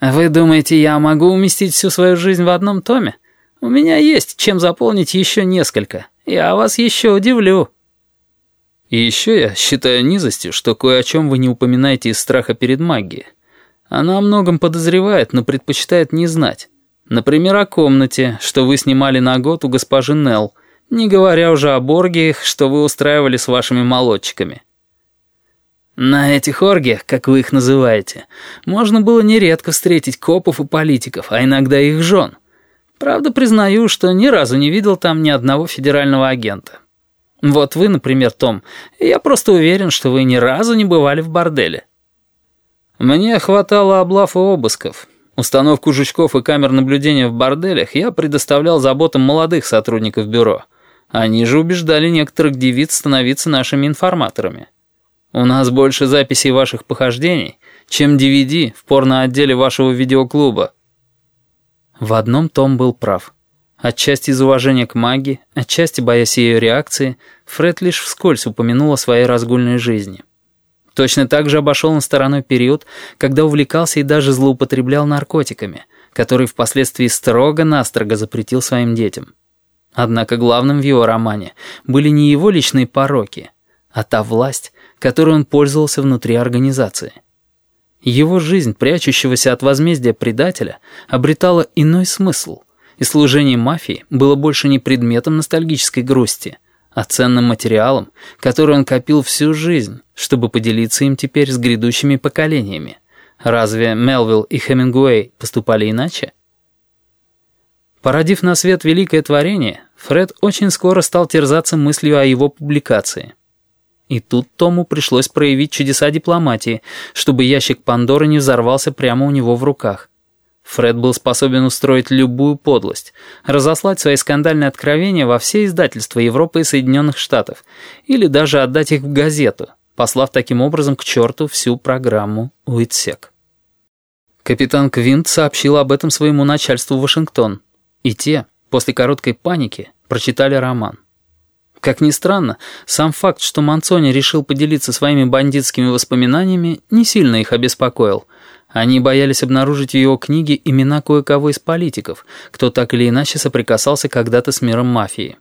«Вы думаете, я могу уместить всю свою жизнь в одном томе? У меня есть чем заполнить еще несколько. Я вас еще удивлю». И еще я считаю низостью, что кое о чем вы не упоминаете из страха перед магией. Она о многом подозревает, но предпочитает не знать. Например, о комнате, что вы снимали на год у госпожи Нелл, не говоря уже об оргиях, что вы устраивали с вашими молодчиками. На этих оргиях, как вы их называете, можно было нередко встретить копов и политиков, а иногда их жен. Правда, признаю, что ни разу не видел там ни одного федерального агента. Вот вы, например, Том, я просто уверен, что вы ни разу не бывали в борделе. Мне хватало облав и обысков. Установку жучков и камер наблюдения в борделях я предоставлял заботам молодых сотрудников бюро. Они же убеждали некоторых девиц становиться нашими информаторами. У нас больше записей ваших похождений, чем DVD в порно-отделе вашего видеоклуба». В одном Том был прав. Отчасти из уважения к магии, отчасти боясь ее реакции, Фред лишь вскользь упомянул о своей разгульной жизни. Точно так же обошел он стороной период, когда увлекался и даже злоупотреблял наркотиками, которые впоследствии строго-настрого запретил своим детям. Однако главным в его романе были не его личные пороки, а та власть, которой он пользовался внутри организации. Его жизнь, прячущегося от возмездия предателя, обретала иной смысл, и служение мафии было больше не предметом ностальгической грусти, а ценным материалом, который он копил всю жизнь, чтобы поделиться им теперь с грядущими поколениями. Разве Мелвилл и Хемингуэй поступали иначе? Породив на свет великое творение, Фред очень скоро стал терзаться мыслью о его публикации – и тут Тому пришлось проявить чудеса дипломатии, чтобы ящик Пандоры не взорвался прямо у него в руках. Фред был способен устроить любую подлость, разослать свои скандальные откровения во все издательства Европы и Соединенных Штатов, или даже отдать их в газету, послав таким образом к черту всю программу Уитсек. Капитан Квинт сообщил об этом своему начальству Вашингтон, и те, после короткой паники, прочитали роман. Как ни странно, сам факт, что Манцони решил поделиться своими бандитскими воспоминаниями, не сильно их обеспокоил. Они боялись обнаружить в его книге имена кое-кого из политиков, кто так или иначе соприкасался когда-то с миром мафии.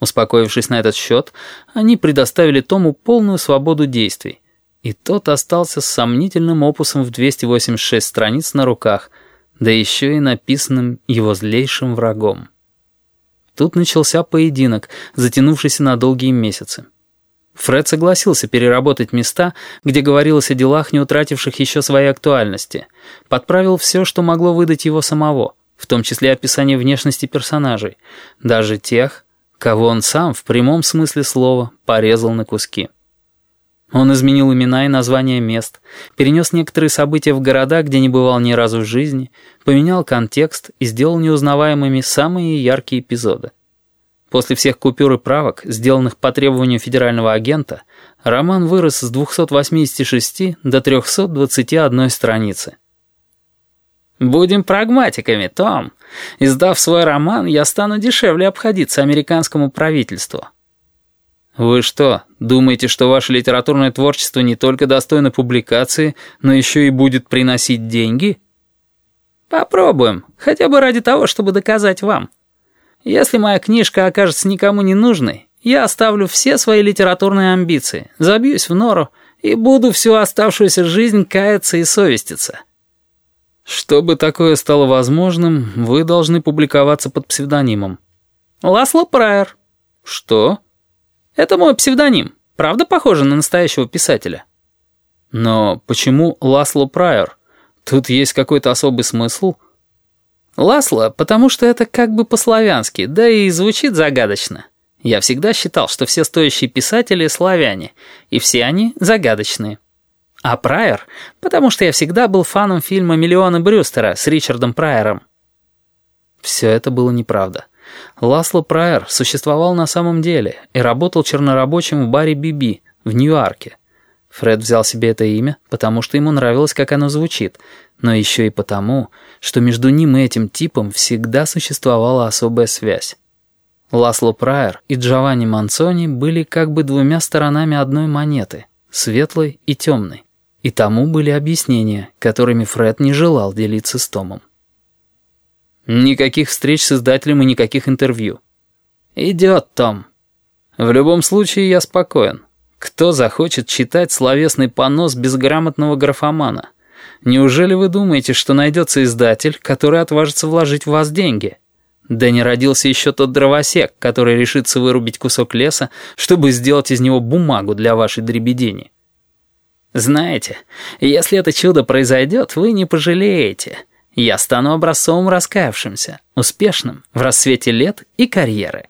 Успокоившись на этот счет, они предоставили Тому полную свободу действий. И тот остался с сомнительным опусом в 286 страниц на руках, да еще и написанным его злейшим врагом. Тут начался поединок, затянувшийся на долгие месяцы. Фред согласился переработать места, где говорилось о делах, не утративших еще своей актуальности. Подправил все, что могло выдать его самого, в том числе описание внешности персонажей, даже тех, кого он сам в прямом смысле слова порезал на куски. Он изменил имена и названия мест, перенес некоторые события в города, где не бывал ни разу в жизни, поменял контекст и сделал неузнаваемыми самые яркие эпизоды. После всех купюр и правок, сделанных по требованию федерального агента, роман вырос с 286 до 321 страницы. «Будем прагматиками, Том. Издав свой роман, я стану дешевле обходиться американскому правительству». «Вы что, думаете, что ваше литературное творчество не только достойно публикации, но еще и будет приносить деньги?» «Попробуем, хотя бы ради того, чтобы доказать вам. Если моя книжка окажется никому не нужной, я оставлю все свои литературные амбиции, забьюсь в нору и буду всю оставшуюся жизнь каяться и совеститься». Чтобы такое стало возможным, вы должны публиковаться под псевдонимом. «Ласло Прайер». «Что?» Это мой псевдоним. Правда похоже на настоящего писателя? Но почему Ласло Прайор? Тут есть какой-то особый смысл? Ласло, потому что это как бы по-славянски, да и звучит загадочно. Я всегда считал, что все стоящие писатели — славяне, и все они загадочные. А Прайор, потому что я всегда был фаном фильма «Миллионы Брюстера» с Ричардом Прайером. Все это было неправда. Ласло Прайер существовал на самом деле и работал чернорабочим в баре «Биби» в Нью-Арке. Фред взял себе это имя, потому что ему нравилось, как оно звучит, но еще и потому, что между ним и этим типом всегда существовала особая связь. Ласло Прайер и Джованни Манцони были как бы двумя сторонами одной монеты, светлой и темной. И тому были объяснения, которыми Фред не желал делиться с Томом. Никаких встреч с издателем и никаких интервью. Идет, Том. В любом случае я спокоен. Кто захочет читать словесный понос безграмотного графомана? Неужели вы думаете, что найдется издатель, который отважится вложить в вас деньги? Да не родился еще тот дровосек, который решится вырубить кусок леса, чтобы сделать из него бумагу для вашей дребедени. Знаете, если это чудо произойдет, вы не пожалеете. Я стану образцовым раскаявшимся, успешным, в рассвете лет и карьеры.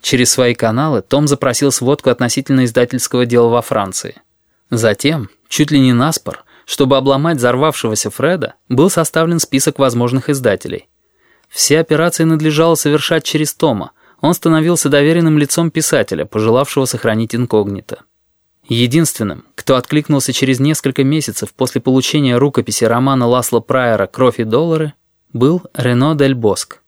Через свои каналы Том запросил сводку относительно издательского дела во Франции. Затем, чуть ли не наспор, чтобы обломать взорвавшегося Фреда, был составлен список возможных издателей. Все операции надлежало совершать через Тома. Он становился доверенным лицом писателя, пожелавшего сохранить инкогнито. Единственным, кто откликнулся через несколько месяцев после получения рукописи романа Ласла Прайера «Кровь и доллары», был Рено Дель Боск.